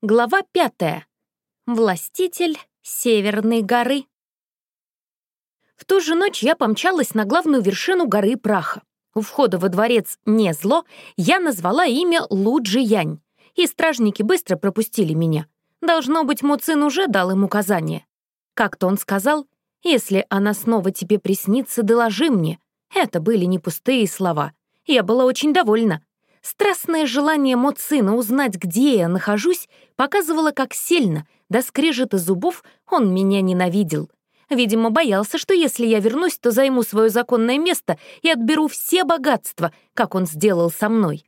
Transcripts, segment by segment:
Глава пятая. Властитель Северной горы. В ту же ночь я помчалась на главную вершину горы Праха. У входа во дворец «Не зло» я назвала имя Луджи Янь, и стражники быстро пропустили меня. Должно быть, Муцин уже дал им указание. Как-то он сказал, «Если она снова тебе приснится, доложи мне». Это были не пустые слова. Я была очень довольна. Страстное желание Моцина узнать, где я нахожусь, показывало, как сильно, до скрежета зубов, он меня ненавидел. Видимо, боялся, что если я вернусь, то займу свое законное место и отберу все богатства, как он сделал со мной.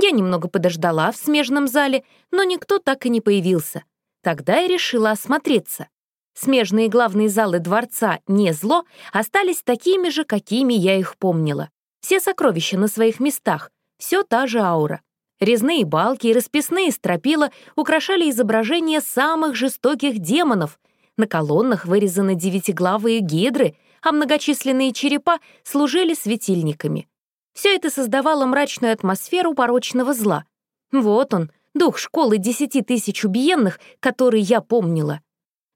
Я немного подождала в смежном зале, но никто так и не появился. Тогда я решила осмотреться. Смежные главные залы дворца «Не зло» остались такими же, какими я их помнила. Все сокровища на своих местах, все та же аура. Резные балки и расписные стропила украшали изображения самых жестоких демонов. На колоннах вырезаны девятиглавые гидры, а многочисленные черепа служили светильниками. Все это создавало мрачную атмосферу порочного зла. Вот он, дух школы десяти тысяч убиенных, который я помнила.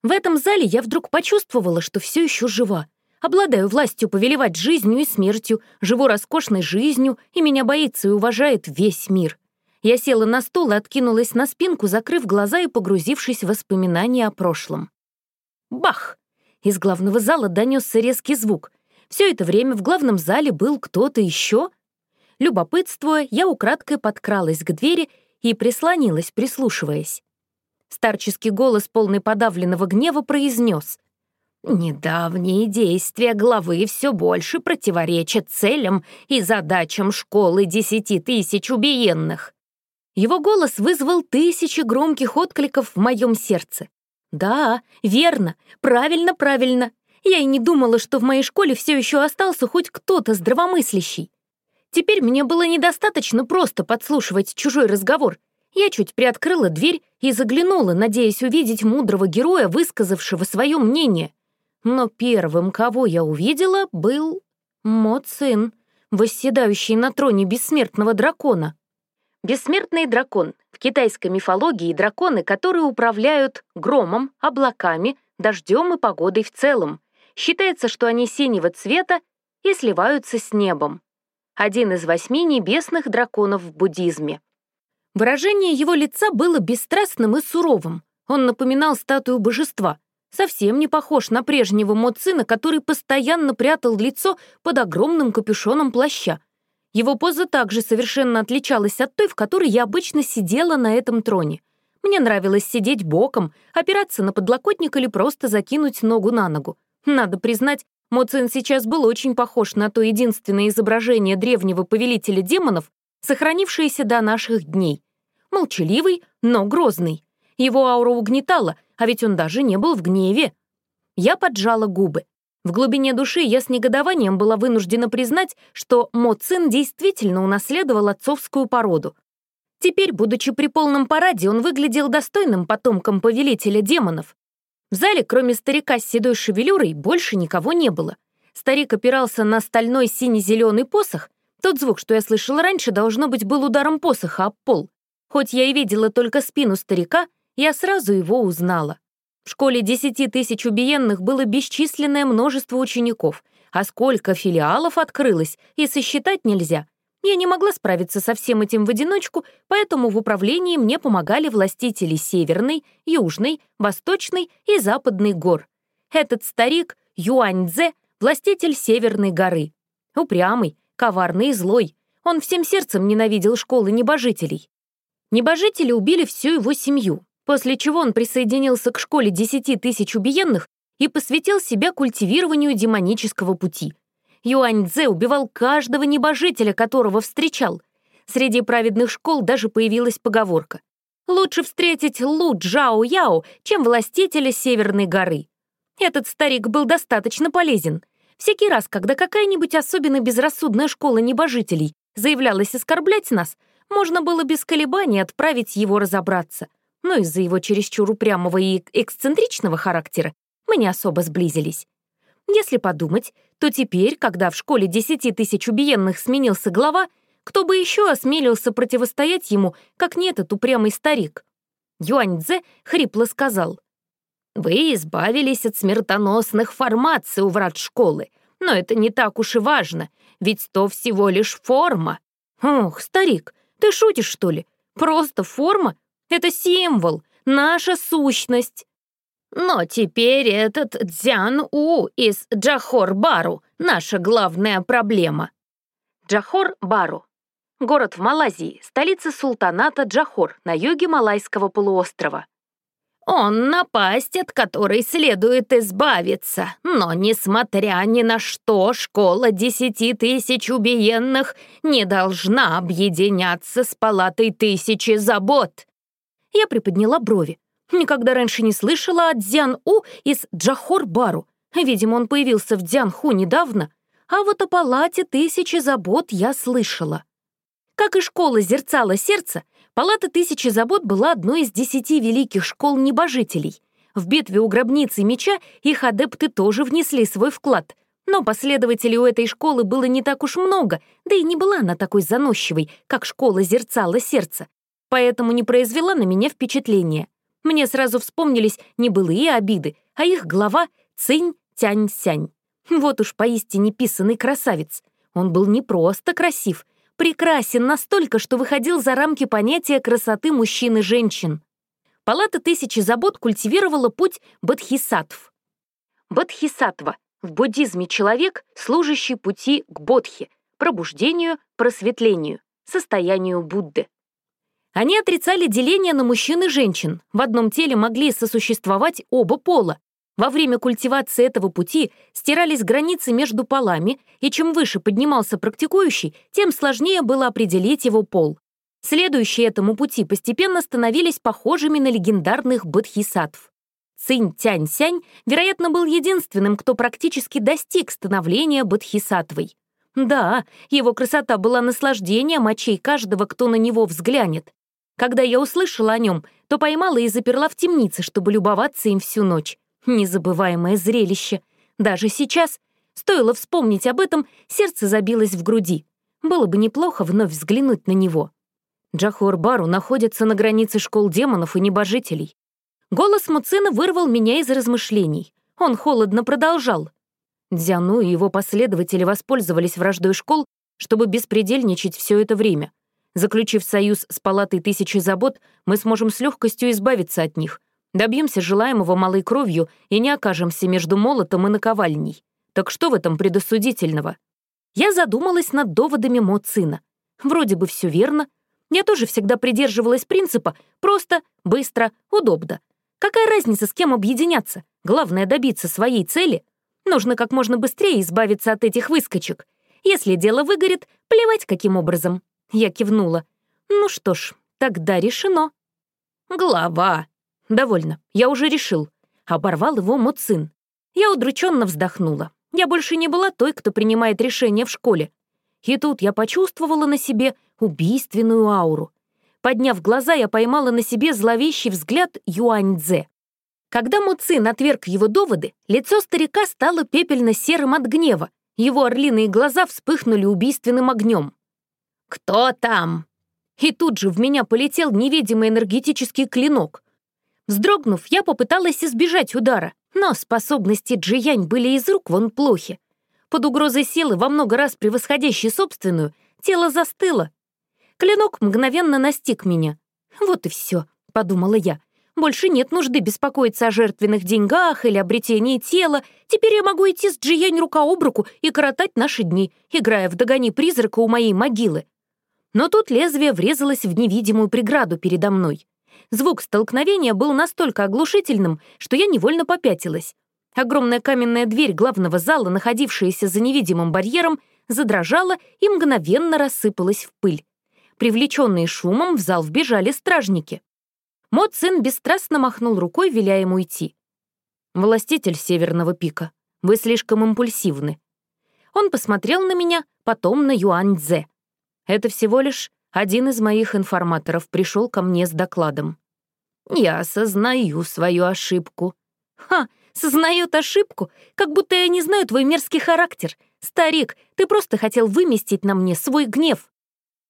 В этом зале я вдруг почувствовала, что все еще жива. Обладаю властью повелевать жизнью и смертью, живу роскошной жизнью, и меня боится и уважает весь мир. Я села на стул и откинулась на спинку, закрыв глаза и погрузившись в воспоминания о прошлом. Бах! Из главного зала донесся резкий звук. Все это время в главном зале был кто-то еще. Любопытствуя, я украдкой подкралась к двери и прислонилась, прислушиваясь. Старческий голос, полный подавленного гнева, произнес — Недавние действия главы все больше противоречат целям и задачам школы десяти тысяч убиенных. Его голос вызвал тысячи громких откликов в моем сердце. Да, верно, правильно, правильно. Я и не думала, что в моей школе все еще остался хоть кто-то здравомыслящий. Теперь мне было недостаточно просто подслушивать чужой разговор. Я чуть приоткрыла дверь и заглянула, надеясь увидеть мудрого героя, высказавшего свое мнение — но первым, кого я увидела, был Моцин, восседающий на троне бессмертного дракона. Бессмертный дракон — в китайской мифологии драконы, которые управляют громом, облаками, дождем и погодой в целом. Считается, что они синего цвета и сливаются с небом. Один из восьми небесных драконов в буддизме. Выражение его лица было бесстрастным и суровым. Он напоминал статую божества — Совсем не похож на прежнего Моцина, который постоянно прятал лицо под огромным капюшоном плаща. Его поза также совершенно отличалась от той, в которой я обычно сидела на этом троне. Мне нравилось сидеть боком, опираться на подлокотник или просто закинуть ногу на ногу. Надо признать, Моцин сейчас был очень похож на то единственное изображение древнего повелителя демонов, сохранившееся до наших дней. Молчаливый, но грозный. Его аура угнетала — а ведь он даже не был в гневе. Я поджала губы. В глубине души я с негодованием была вынуждена признать, что Моцин действительно унаследовал отцовскую породу. Теперь, будучи при полном параде, он выглядел достойным потомком повелителя демонов. В зале, кроме старика с седой шевелюрой, больше никого не было. Старик опирался на стальной сине-зеленый посох. Тот звук, что я слышала раньше, должно быть, был ударом посоха об пол. Хоть я и видела только спину старика, я сразу его узнала. В школе десяти тысяч убиенных было бесчисленное множество учеников, а сколько филиалов открылось, и сосчитать нельзя. Я не могла справиться со всем этим в одиночку, поэтому в управлении мне помогали властители Северной, Южной, Восточной и Западной гор. Этот старик — Юаньцзе, властитель Северной горы. Упрямый, коварный и злой. Он всем сердцем ненавидел школы небожителей. Небожители убили всю его семью, после чего он присоединился к школе десяти тысяч убиенных и посвятил себя культивированию демонического пути. Юань Цзэ убивал каждого небожителя, которого встречал. Среди праведных школ даже появилась поговорка. «Лучше встретить Лу Джао Яо, чем властителя Северной горы». Этот старик был достаточно полезен. Всякий раз, когда какая-нибудь особенно безрассудная школа небожителей заявлялась оскорблять нас, можно было без колебаний отправить его разобраться — но из-за его чересчур упрямого и эксцентричного характера мы не особо сблизились. Если подумать, то теперь, когда в школе десяти тысяч убиенных сменился глава, кто бы еще осмелился противостоять ему, как не этот упрямый старик? Юаньцзе хрипло сказал. «Вы избавились от смертоносных формаций у врат школы, но это не так уж и важно, ведь то всего лишь форма». «Ох, старик, ты шутишь, что ли? Просто форма? Это символ, наша сущность». Но теперь этот Дзян-У из Джахор-Бару — наша главная проблема. Джахор-Бару — город в Малайзии, столица султаната Джахор на юге Малайского полуострова. Он напасть, от которой следует избавиться, но, несмотря ни на что, школа десяти тысяч убиенных не должна объединяться с палатой тысячи забот. Я приподняла брови. Никогда раньше не слышала о Дзян-У из Джахор-Бару. Видимо, он появился в Дзян-Ху недавно. А вот о палате тысячи забот я слышала. Как и школа зерцала сердца, палата тысячи забот была одной из десяти великих школ небожителей. В битве у гробницы меча их адепты тоже внесли свой вклад. Но последователей у этой школы было не так уж много, да и не была она такой заносчивой, как школа зерцала сердца. Поэтому не произвела на меня впечатления. Мне сразу вспомнились не былые обиды, а их глава Цинь Тянь-Сянь. Вот уж поистине писанный красавец. Он был не просто красив, прекрасен настолько, что выходил за рамки понятия красоты мужчин и женщин. Палата тысячи забот культивировала путь бодхисаттв. Бодхисаттва — в буддизме человек, служащий пути к бодхи, пробуждению, просветлению, состоянию Будды. Они отрицали деление на мужчин и женщин. В одном теле могли сосуществовать оба пола. Во время культивации этого пути стирались границы между полами, и чем выше поднимался практикующий, тем сложнее было определить его пол. Следующие этому пути постепенно становились похожими на легендарных бодхисаттв. Цинь Тянь Сянь, вероятно, был единственным, кто практически достиг становления бодхисаттвой. Да, его красота была наслаждением очей каждого, кто на него взглянет. Когда я услышала о нем, то поймала и заперла в темнице, чтобы любоваться им всю ночь. Незабываемое зрелище. Даже сейчас, стоило вспомнить об этом, сердце забилось в груди. Было бы неплохо вновь взглянуть на него. Джахур Бару находится на границе школ демонов и небожителей. Голос Муцина вырвал меня из размышлений. Он холодно продолжал. Дзяну и его последователи воспользовались враждой школ, чтобы беспредельничать все это время. Заключив союз с палатой тысячи забот, мы сможем с легкостью избавиться от них, добьемся желаемого малой кровью и не окажемся между молотом и наковальней. Так что в этом предосудительного? Я задумалась над доводами Мо Цина. Вроде бы все верно. Я тоже всегда придерживалась принципа «просто, быстро, удобно». Какая разница, с кем объединяться? Главное — добиться своей цели. Нужно как можно быстрее избавиться от этих выскочек. Если дело выгорит, плевать каким образом. Я кивнула. «Ну что ж, тогда решено». «Глава!» «Довольно, я уже решил». Оборвал его Муцин. Я удрученно вздохнула. Я больше не была той, кто принимает решения в школе. И тут я почувствовала на себе убийственную ауру. Подняв глаза, я поймала на себе зловещий взгляд Юаньцзе. Когда Муцин отверг его доводы, лицо старика стало пепельно-серым от гнева, его орлиные глаза вспыхнули убийственным огнем. «Кто там?» И тут же в меня полетел невидимый энергетический клинок. Вздрогнув, я попыталась избежать удара, но способности Джиянь были из рук вон плохи. Под угрозой силы, во много раз превосходящей собственную, тело застыло. Клинок мгновенно настиг меня. «Вот и все», — подумала я. «Больше нет нужды беспокоиться о жертвенных деньгах или обретении тела. Теперь я могу идти с Джиянь рука об руку и коротать наши дни, играя в «Догони призрака» у моей могилы. Но тут лезвие врезалось в невидимую преграду передо мной. Звук столкновения был настолько оглушительным, что я невольно попятилась. Огромная каменная дверь главного зала, находившаяся за невидимым барьером, задрожала и мгновенно рассыпалась в пыль. Привлеченные шумом в зал вбежали стражники. Мод сын бесстрастно махнул рукой, веля ему идти. «Властитель Северного пика, вы слишком импульсивны». Он посмотрел на меня, потом на Юань Цзэ. Это всего лишь один из моих информаторов пришел ко мне с докладом. Я осознаю свою ошибку. Ха, сознает ошибку? Как будто я не знаю твой мерзкий характер. Старик, ты просто хотел выместить на мне свой гнев.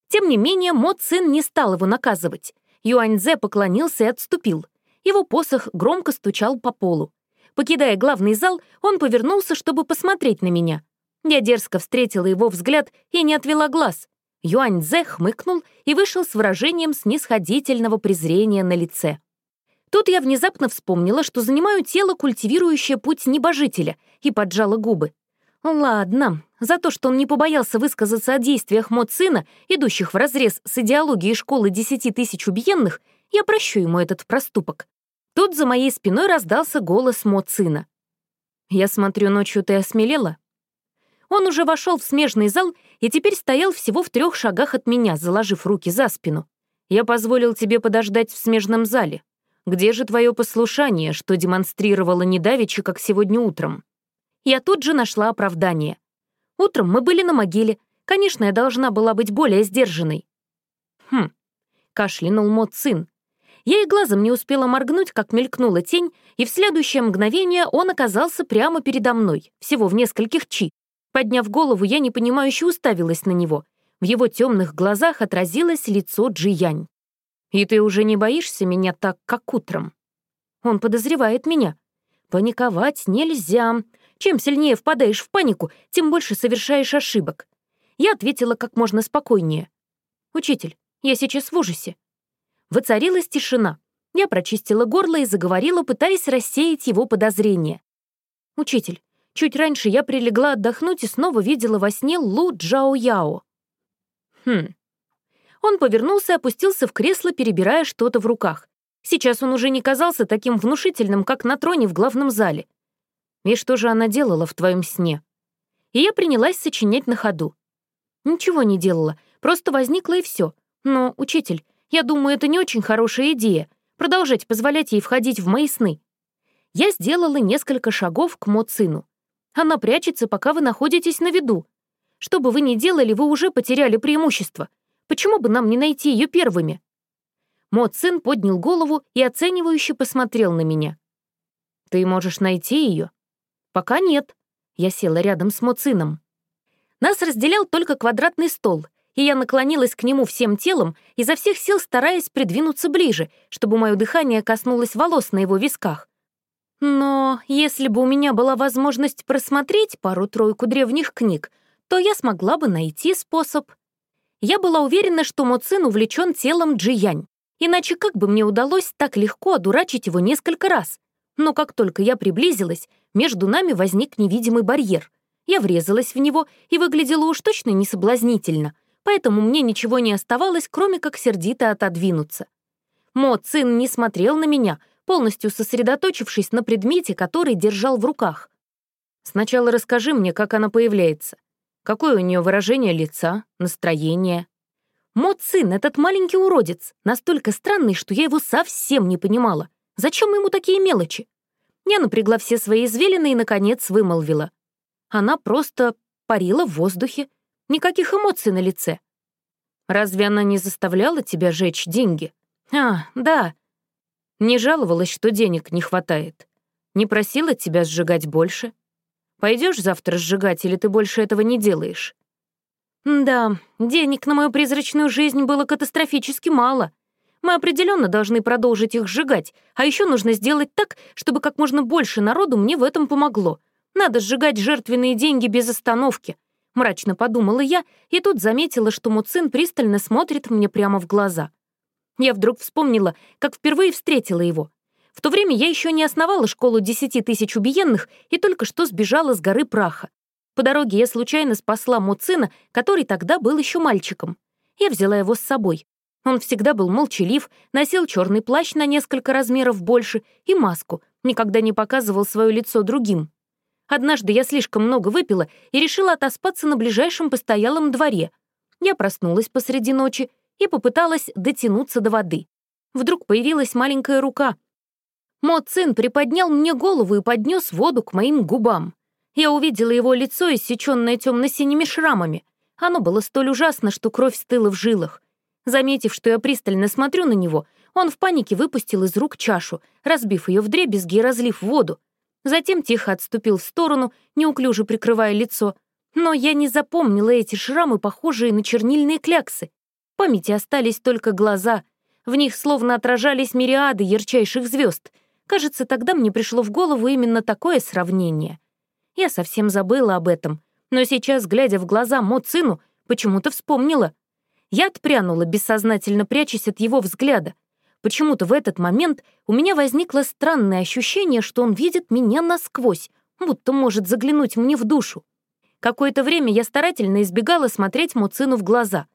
Тем не менее, Мо Цин не стал его наказывать. Юаньзе поклонился и отступил. Его посох громко стучал по полу. Покидая главный зал, он повернулся, чтобы посмотреть на меня. Я дерзко встретила его взгляд и не отвела глаз. Юань Цзэ хмыкнул и вышел с выражением снисходительного презрения на лице. Тут я внезапно вспомнила, что занимаю тело, культивирующее путь небожителя, и поджала губы. Ладно, за то, что он не побоялся высказаться о действиях мод сына, идущих вразрез с идеологией школы десяти тысяч убиенных, я прощу ему этот проступок. Тут за моей спиной раздался голос мод сына. «Я смотрю, ночью ты осмелела?» Он уже вошел в смежный зал и теперь стоял всего в трех шагах от меня, заложив руки за спину. «Я позволил тебе подождать в смежном зале. Где же твое послушание, что демонстрировало недавеча, как сегодня утром?» Я тут же нашла оправдание. Утром мы были на могиле. Конечно, я должна была быть более сдержанной. «Хм», — кашлянул мод сын. Я и глазом не успела моргнуть, как мелькнула тень, и в следующее мгновение он оказался прямо передо мной, всего в нескольких чи. Подняв голову, я непонимающе уставилась на него. В его темных глазах отразилось лицо Джиянь. «И ты уже не боишься меня так, как утром?» Он подозревает меня. Паниковать нельзя. Чем сильнее впадаешь в панику, тем больше совершаешь ошибок. Я ответила как можно спокойнее. «Учитель, я сейчас в ужасе». Воцарилась тишина. Я прочистила горло и заговорила, пытаясь рассеять его подозрения. «Учитель, Чуть раньше я прилегла отдохнуть и снова видела во сне Лу Джао Яо. Хм. Он повернулся и опустился в кресло, перебирая что-то в руках. Сейчас он уже не казался таким внушительным, как на троне в главном зале. И что же она делала в твоем сне? И я принялась сочинять на ходу. Ничего не делала, просто возникла и все. Но, учитель, я думаю, это не очень хорошая идея — продолжать позволять ей входить в мои сны. Я сделала несколько шагов к Мо-цину. Она прячется, пока вы находитесь на виду. Что бы вы ни делали, вы уже потеряли преимущество. Почему бы нам не найти ее первыми?» Мот сын поднял голову и оценивающе посмотрел на меня. «Ты можешь найти ее?» «Пока нет». Я села рядом с Моцином. Нас разделял только квадратный стол, и я наклонилась к нему всем телом, изо всех сил стараясь придвинуться ближе, чтобы мое дыхание коснулось волос на его висках. Но если бы у меня была возможность просмотреть пару-тройку древних книг, то я смогла бы найти способ. Я была уверена, что Моцин увлечен телом Джиянь, иначе как бы мне удалось так легко одурачить его несколько раз? Но как только я приблизилась, между нами возник невидимый барьер. Я врезалась в него и выглядела уж точно несоблазнительно, поэтому мне ничего не оставалось, кроме как сердито отодвинуться. Мо Цин не смотрел на меня, полностью сосредоточившись на предмете, который держал в руках. «Сначала расскажи мне, как она появляется. Какое у нее выражение лица, настроение?» Мот сын, этот маленький уродец, настолько странный, что я его совсем не понимала. Зачем ему такие мелочи? Я напрягла все свои извилины и, наконец, вымолвила. Она просто парила в воздухе. Никаких эмоций на лице. Разве она не заставляла тебя жечь деньги? А, да, не жаловалась, что денег не хватает. Не просила тебя сжигать больше. Пойдешь завтра сжигать, или ты больше этого не делаешь? Да, денег на мою призрачную жизнь было катастрофически мало. Мы определенно должны продолжить их сжигать, а еще нужно сделать так, чтобы как можно больше народу мне в этом помогло. Надо сжигать жертвенные деньги без остановки. Мрачно подумала я, и тут заметила, что Муцин пристально смотрит мне прямо в глаза. Я вдруг вспомнила, как впервые встретила его. В то время я еще не основала школу десяти тысяч убиенных и только что сбежала с горы праха. По дороге я случайно спасла Муцина, который тогда был еще мальчиком. Я взяла его с собой. Он всегда был молчалив, носил черный плащ на несколько размеров больше и маску, никогда не показывал свое лицо другим. Однажды я слишком много выпила и решила отоспаться на ближайшем постоялом дворе. Я проснулась посреди ночи и попыталась дотянуться до воды. Вдруг появилась маленькая рука. Мо Цин приподнял мне голову и поднес воду к моим губам. Я увидела его лицо, иссеченное темно-синими шрамами. Оно было столь ужасно, что кровь стыла в жилах. Заметив, что я пристально смотрю на него, он в панике выпустил из рук чашу, разбив ее вдребезги и разлив воду. Затем тихо отступил в сторону, неуклюже прикрывая лицо. Но я не запомнила эти шрамы, похожие на чернильные кляксы памяти остались только глаза. В них словно отражались мириады ярчайших звезд. Кажется, тогда мне пришло в голову именно такое сравнение. Я совсем забыла об этом, но сейчас, глядя в глаза Мо Цину, почему-то вспомнила. Я отпрянула, бессознательно прячась от его взгляда. Почему-то в этот момент у меня возникло странное ощущение, что он видит меня насквозь, будто может заглянуть мне в душу. Какое-то время я старательно избегала смотреть Муцину в глаза.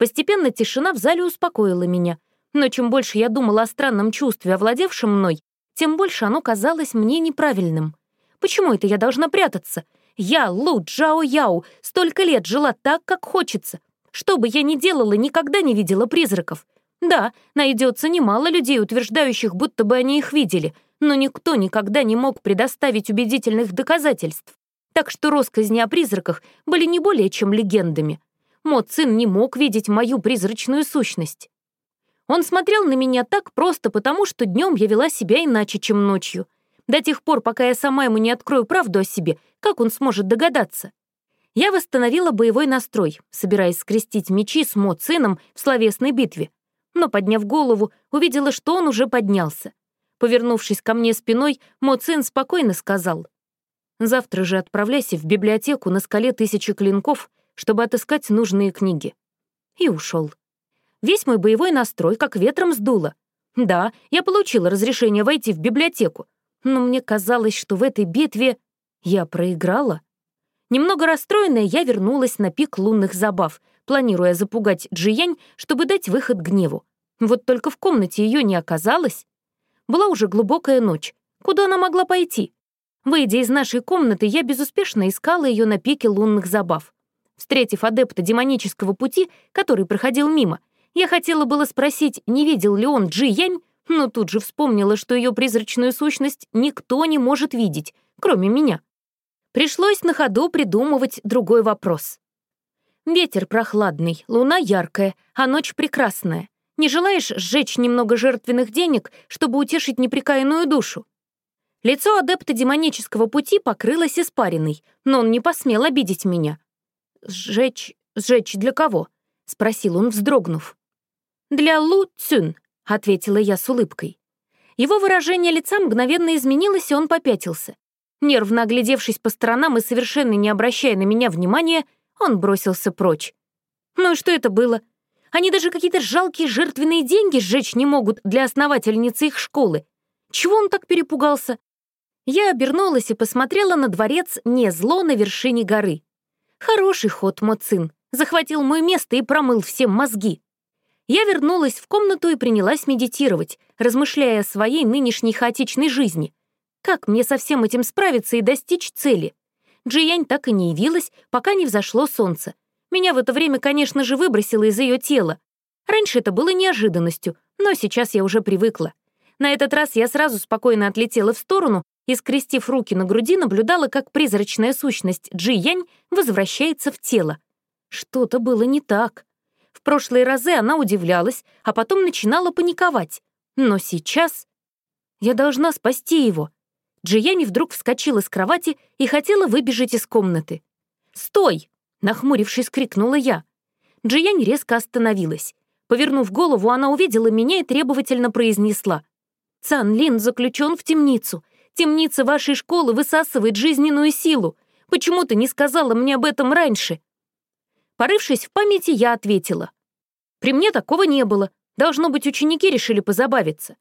Постепенно тишина в зале успокоила меня, но чем больше я думала о странном чувстве, овладевшем мной, тем больше оно казалось мне неправильным. Почему это я должна прятаться? Я, Лу Джао Яо, столько лет жила так, как хочется. Что бы я ни делала, никогда не видела призраков. Да, найдется немало людей, утверждающих, будто бы они их видели, но никто никогда не мог предоставить убедительных доказательств. Так что россказни о призраках были не более чем легендами. Мо Цин не мог видеть мою призрачную сущность. Он смотрел на меня так просто потому, что днем я вела себя иначе, чем ночью. До тех пор, пока я сама ему не открою правду о себе, как он сможет догадаться? Я восстановила боевой настрой, собираясь скрестить мечи с Мо Цином в словесной битве. Но, подняв голову, увидела, что он уже поднялся. Повернувшись ко мне спиной, Мо Цин спокойно сказал — Завтра же отправляйся в библиотеку на скале тысячи клинков, чтобы отыскать нужные книги. И ушел. Весь мой боевой настрой как ветром сдуло. Да, я получила разрешение войти в библиотеку, но мне казалось, что в этой битве я проиграла. Немного расстроенная, я вернулась на пик лунных забав, планируя запугать Джиянь, чтобы дать выход гневу. Вот только в комнате ее не оказалось. Была уже глубокая ночь. Куда она могла пойти? Выйдя из нашей комнаты, я безуспешно искала ее на пике лунных забав. Встретив адепта демонического пути, который проходил мимо, я хотела было спросить, не видел ли он Джи Янь, но тут же вспомнила, что ее призрачную сущность никто не может видеть, кроме меня. Пришлось на ходу придумывать другой вопрос. Ветер прохладный, луна яркая, а ночь прекрасная. Не желаешь сжечь немного жертвенных денег, чтобы утешить неприкаянную душу? Лицо адепта демонического пути покрылось испариной, но он не посмел обидеть меня. «Сжечь... сжечь для кого?» — спросил он, вздрогнув. «Для Лу Цюн», — ответила я с улыбкой. Его выражение лица мгновенно изменилось, и он попятился. Нервно оглядевшись по сторонам и совершенно не обращая на меня внимания, он бросился прочь. Ну и что это было? Они даже какие-то жалкие жертвенные деньги сжечь не могут для основательницы их школы. Чего он так перепугался? Я обернулась и посмотрела на дворец не зло на вершине горы. Хороший ход, Моцин. Захватил мое место и промыл всем мозги. Я вернулась в комнату и принялась медитировать, размышляя о своей нынешней хаотичной жизни. Как мне со всем этим справиться и достичь цели? Джиянь так и не явилась, пока не взошло солнце. Меня в это время, конечно же, выбросило из ее тела. Раньше это было неожиданностью, но сейчас я уже привыкла. На этот раз я сразу спокойно отлетела в сторону и, скрестив руки на груди, наблюдала, как призрачная сущность Джи Янь возвращается в тело. Что-то было не так. В прошлые разы она удивлялась, а потом начинала паниковать. Но сейчас я должна спасти его. Джияни вдруг вскочила с кровати и хотела выбежать из комнаты. «Стой!» — нахмурившись, крикнула я. Джиянь резко остановилась. Повернув голову, она увидела меня и требовательно произнесла. Цан Лин заключен в темницу. Темница вашей школы высасывает жизненную силу. Почему ты не сказала мне об этом раньше?» Порывшись в памяти, я ответила. «При мне такого не было. Должно быть, ученики решили позабавиться».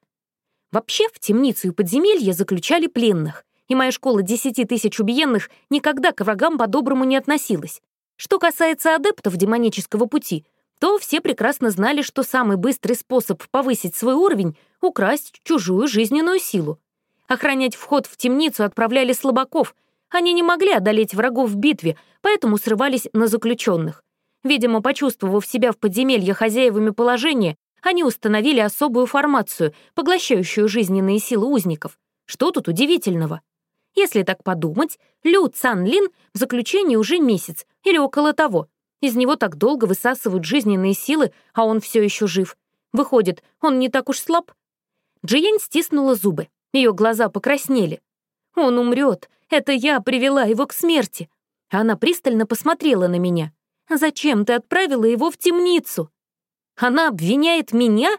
Вообще, в темницу и подземелье заключали пленных, и моя школа десяти тысяч убиенных никогда к врагам по-доброму не относилась. Что касается адептов демонического пути — то все прекрасно знали, что самый быстрый способ повысить свой уровень — украсть чужую жизненную силу. Охранять вход в темницу отправляли слабаков. Они не могли одолеть врагов в битве, поэтому срывались на заключенных. Видимо, почувствовав себя в подземелье хозяевами положения, они установили особую формацию, поглощающую жизненные силы узников. Что тут удивительного? Если так подумать, Лю Цан Лин в заключении уже месяц или около того — из него так долго высасывают жизненные силы, а он все еще жив. Выходит, он не так уж слаб. Джиянь стиснула зубы. Ее глаза покраснели. Он умрет. Это я привела его к смерти. Она пристально посмотрела на меня. «Зачем ты отправила его в темницу?» «Она обвиняет меня?»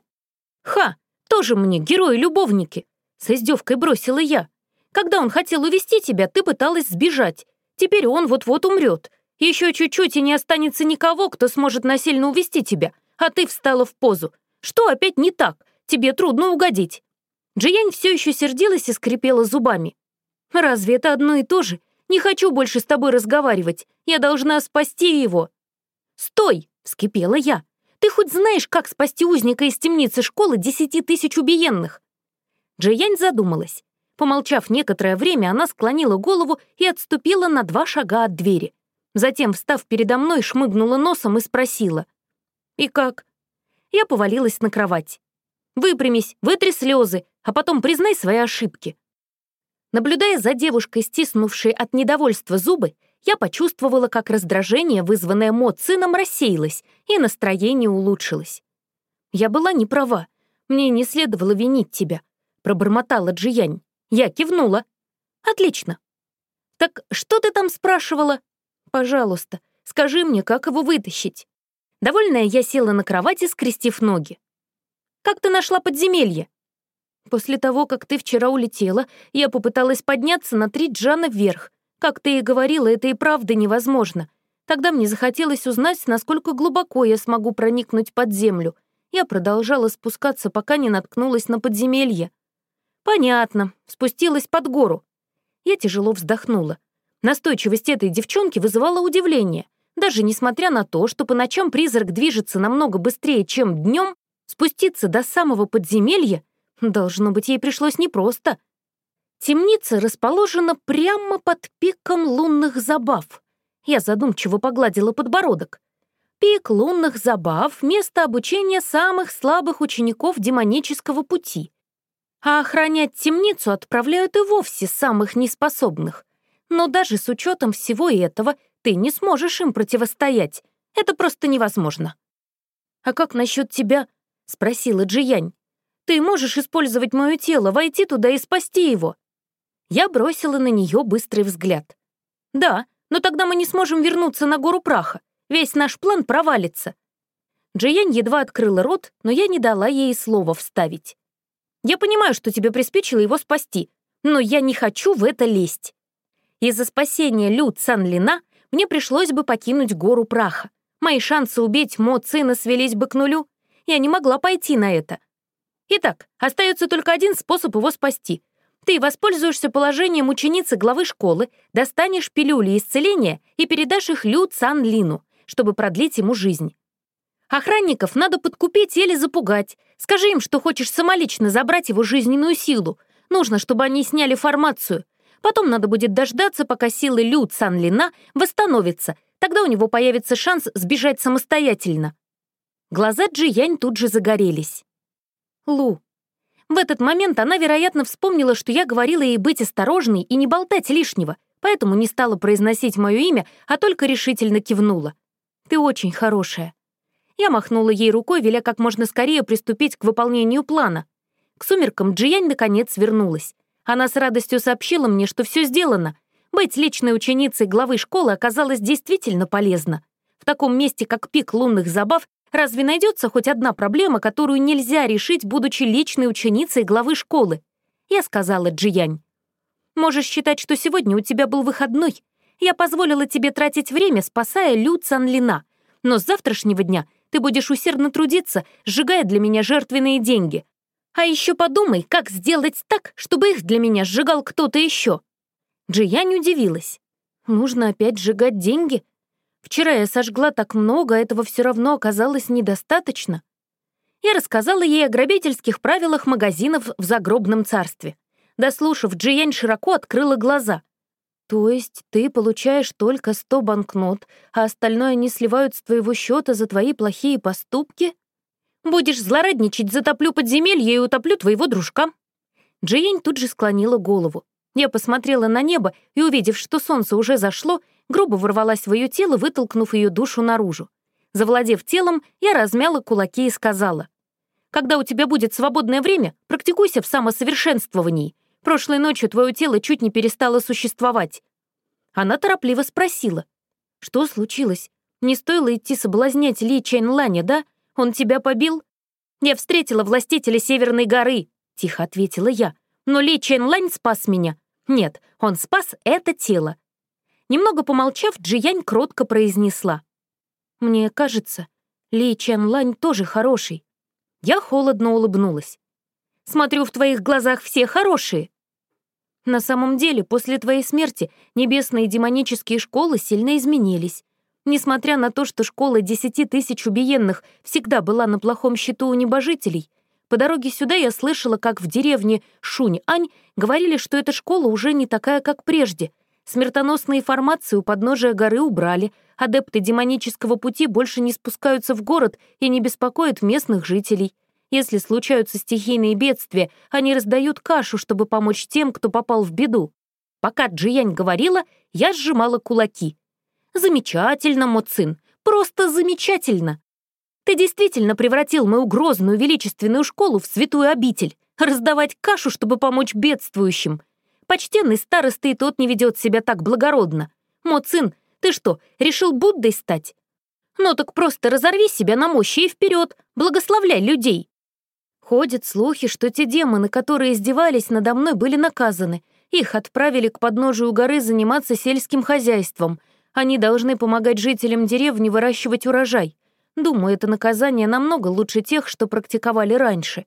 Ха, тоже мне герои-любовники. С издевкой бросила я. Когда он хотел увести тебя, ты пыталась сбежать. Теперь он вот-вот умрет. Еще чуть-чуть и не останется никого, кто сможет насильно увести тебя, а ты встала в позу. Что опять не так? Тебе трудно угодить. Джиянь все еще сердилась и скрипела зубами. «Разве это одно и то же? Не хочу больше с тобой разговаривать. Я должна спасти его». «Стой!» — вскипела я. «Ты хоть знаешь, как спасти узника из темницы школы десяти тысяч убиенных?» Джиянь задумалась. Помолчав некоторое время, она склонила голову и отступила на два шага от двери. Затем, встав передо мной, шмыгнула носом и спросила. «И как?» Я повалилась на кровать. «Выпрямись, вытри слезы, а потом признай свои ошибки». Наблюдая за девушкой, стиснувшей от недовольства зубы, я почувствовала, как раздражение, вызванное Мот сыном, рассеялось, и настроение улучшилось. «Я была не права. Мне не следовало винить тебя», — пробормотала Джиянь. Я кивнула. «Отлично». «Так что ты там спрашивала?» «Пожалуйста, скажи мне, как его вытащить?» Довольная, я села на кровати, скрестив ноги. «Как ты нашла подземелье?» «После того, как ты вчера улетела, я попыталась подняться на три джана вверх. Как ты и говорила, это и правда невозможно. Тогда мне захотелось узнать, насколько глубоко я смогу проникнуть под землю. Я продолжала спускаться, пока не наткнулась на подземелье. «Понятно. Спустилась под гору». Я тяжело вздохнула. Настойчивость этой девчонки вызывала удивление. Даже несмотря на то, что по ночам призрак движется намного быстрее, чем днем, спуститься до самого подземелья, должно быть, ей пришлось непросто. Темница расположена прямо под пиком лунных забав. Я задумчиво погладила подбородок. Пик лунных забав — место обучения самых слабых учеников демонического пути — а охранять темницу отправляют и вовсе самых неспособных. Но даже с учетом всего этого ты не сможешь им противостоять. Это просто невозможно. «А как насчет тебя?» — спросила Джиянь. «Ты можешь использовать мое тело, войти туда и спасти его?» Я бросила на нее быстрый взгляд. «Да, но тогда мы не сможем вернуться на гору праха. Весь наш план провалится». Джиянь едва открыла рот, но я не дала ей слова вставить. Я понимаю, что тебе приспичило его спасти, но я не хочу в это лезть. Из-за спасения Лю Цанлина мне пришлось бы покинуть гору праха. Мои шансы убить Мо Цина свелись бы к нулю. Я не могла пойти на это. Итак, остается только один способ его спасти. Ты воспользуешься положением ученицы главы школы, достанешь пилюли исцеления и передашь их Лю Цанлину, чтобы продлить ему жизнь. Охранников надо подкупить или запугать. Скажи им, что хочешь самолично забрать его жизненную силу. Нужно, чтобы они сняли формацию. Потом надо будет дождаться, пока силы Лю Цанлина восстановятся. Тогда у него появится шанс сбежать самостоятельно. Глаза Джиянь тут же загорелись. Лу. В этот момент она, вероятно, вспомнила, что я говорила ей быть осторожной и не болтать лишнего, поэтому не стала произносить мое имя, а только решительно кивнула. «Ты очень хорошая». Я махнула ей рукой, веля как можно скорее приступить к выполнению плана. К сумеркам Джиянь наконец вернулась. Она с радостью сообщила мне, что все сделано. Быть личной ученицей главы школы оказалось действительно полезно. В таком месте, как пик лунных забав, разве найдется хоть одна проблема, которую нельзя решить, будучи личной ученицей главы школы? Я сказала Джиянь. Можешь считать, что сегодня у тебя был выходной. Я позволила тебе тратить время, спасая Лю Цанлина. Но с завтрашнего дня ты будешь усердно трудиться, сжигая для меня жертвенные деньги. А еще подумай, как сделать так, чтобы их для меня сжигал кто-то еще. Джиянь удивилась. Нужно опять сжигать деньги? Вчера я сожгла так много, этого все равно оказалось недостаточно. Я рассказала ей о грабительских правилах магазинов в загробном царстве. Дослушав, Джиянь широко открыла глаза. «То есть ты получаешь только сто банкнот, а остальное не сливают с твоего счета за твои плохие поступки? Будешь злорадничать, затоплю подземелье и утоплю твоего дружка». Джиень тут же склонила голову. Я посмотрела на небо и, увидев, что солнце уже зашло, грубо ворвалась в ее тело, вытолкнув ее душу наружу. Завладев телом, я размяла кулаки и сказала, «Когда у тебя будет свободное время, практикуйся в самосовершенствовании. Прошлой ночью твое тело чуть не перестало существовать». Она торопливо спросила. «Что случилось? Не стоило идти соблазнять Ли Чэнь Ланя, да? Он тебя побил?» «Я встретила властителя Северной горы», — тихо ответила я. «Но Ли Чен Лань спас меня. Нет, он спас это тело». Немного помолчав, Джиянь кротко произнесла. «Мне кажется, Ли Чен Лань тоже хороший». Я холодно улыбнулась. «Смотрю, в твоих глазах все хорошие». На самом деле, после твоей смерти небесные демонические школы сильно изменились. Несмотря на то, что школа десяти тысяч убиенных всегда была на плохом счету у небожителей, по дороге сюда я слышала, как в деревне Шунь-Ань говорили, что эта школа уже не такая, как прежде. Смертоносные формации у подножия горы убрали, адепты демонического пути больше не спускаются в город и не беспокоят местных жителей. Если случаются стихийные бедствия, они раздают кашу, чтобы помочь тем, кто попал в беду. Пока Джиянь говорила, я сжимала кулаки. «Замечательно, Моцин, просто замечательно! Ты действительно превратил мою грозную величественную школу в святую обитель, раздавать кашу, чтобы помочь бедствующим. Почтенный староста и тот не ведет себя так благородно. Моцин, ты что, решил Буддой стать? Ну так просто разорви себя на мощи и вперед, благословляй людей. Ходят слухи, что те демоны, которые издевались надо мной, были наказаны. Их отправили к подножию горы заниматься сельским хозяйством. Они должны помогать жителям деревни выращивать урожай. Думаю, это наказание намного лучше тех, что практиковали раньше.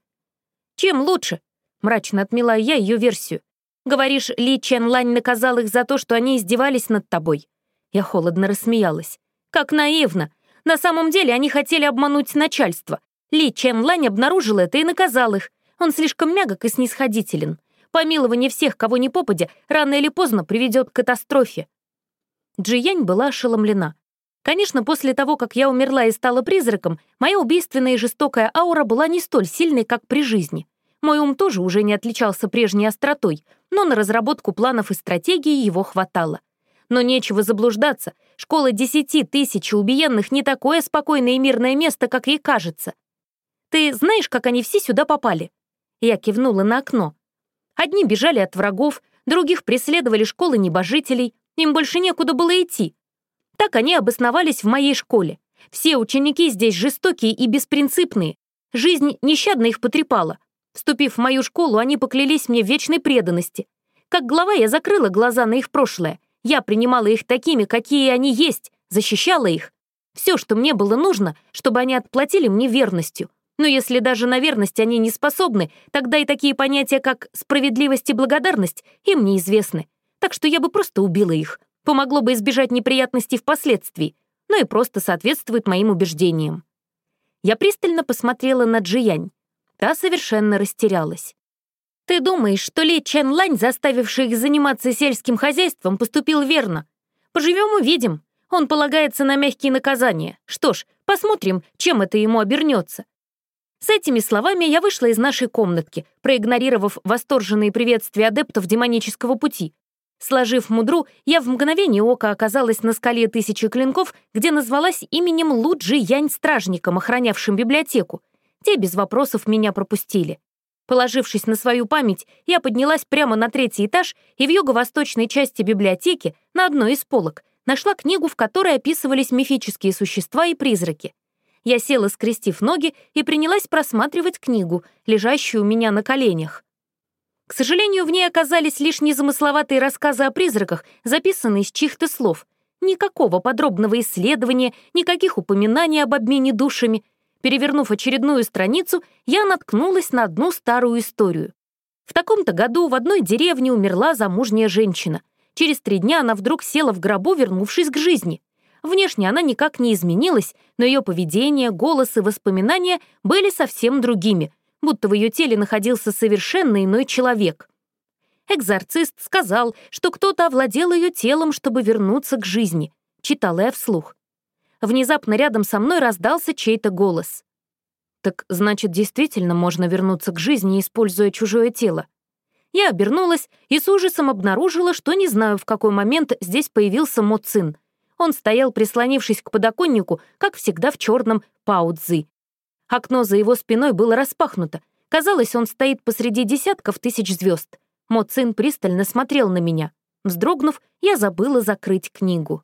Чем лучше? Мрачно отмела я ее версию. Говоришь, Ли Чен Лань наказал их за то, что они издевались над тобой? Я холодно рассмеялась. Как наивно. На самом деле они хотели обмануть начальство. Ли Чен Лань обнаружил это и наказал их. Он слишком мягок и снисходителен. Помилование всех, кого не попадя, рано или поздно приведет к катастрофе. Джиянь была ошеломлена. Конечно, после того, как я умерла и стала призраком, моя убийственная и жестокая аура была не столь сильной, как при жизни. Мой ум тоже уже не отличался прежней остротой, но на разработку планов и стратегии его хватало. Но нечего заблуждаться, школа десяти тысяч убиенных не такое спокойное и мирное место, как ей кажется. Ты знаешь, как они все сюда попали?» Я кивнула на окно. Одни бежали от врагов, других преследовали школы небожителей, им больше некуда было идти. Так они обосновались в моей школе. Все ученики здесь жестокие и беспринципные. Жизнь нещадно их потрепала. Вступив в мою школу, они поклялись мне в вечной преданности. Как глава я закрыла глаза на их прошлое. Я принимала их такими, какие они есть, защищала их. Все, что мне было нужно, чтобы они отплатили мне верностью. Но если даже на верность они не способны, тогда и такие понятия, как справедливость и благодарность, им неизвестны. Так что я бы просто убила их. Помогло бы избежать неприятностей впоследствии, но и просто соответствует моим убеждениям. Я пристально посмотрела на Джиянь. Та совершенно растерялась. «Ты думаешь, что Ли Чен Лань, заставивший их заниматься сельским хозяйством, поступил верно? Поживем увидим. Он полагается на мягкие наказания. Что ж, посмотрим, чем это ему обернется. С этими словами я вышла из нашей комнатки, проигнорировав восторженные приветствия адептов демонического пути. Сложив мудру, я в мгновение ока оказалась на скале тысячи клинков, где назвалась именем Луджи Янь-стражником, охранявшим библиотеку. Те без вопросов меня пропустили. Положившись на свою память, я поднялась прямо на третий этаж и в юго-восточной части библиотеки, на одной из полок, нашла книгу, в которой описывались мифические существа и призраки. Я села, скрестив ноги, и принялась просматривать книгу, лежащую у меня на коленях. К сожалению, в ней оказались лишь незамысловатые рассказы о призраках, записанные из чьих-то слов. Никакого подробного исследования, никаких упоминаний об обмене душами. Перевернув очередную страницу, я наткнулась на одну старую историю. В таком-то году в одной деревне умерла замужняя женщина. Через три дня она вдруг села в гробу, вернувшись к жизни. Внешне она никак не изменилась, но ее поведение, голос и воспоминания были совсем другими, будто в ее теле находился совершенно иной человек. Экзорцист сказал, что кто-то овладел ее телом, чтобы вернуться к жизни, читала я вслух. Внезапно рядом со мной раздался чей-то голос. Так значит, действительно можно вернуться к жизни, используя чужое тело. Я обернулась и с ужасом обнаружила, что не знаю, в какой момент здесь появился Моцин — он стоял, прислонившись к подоконнику, как всегда в черном паудзы. Окно за его спиной было распахнуто. Казалось, он стоит посреди десятков тысяч звезд. Мо Цин пристально смотрел на меня. Вздрогнув, я забыла закрыть книгу.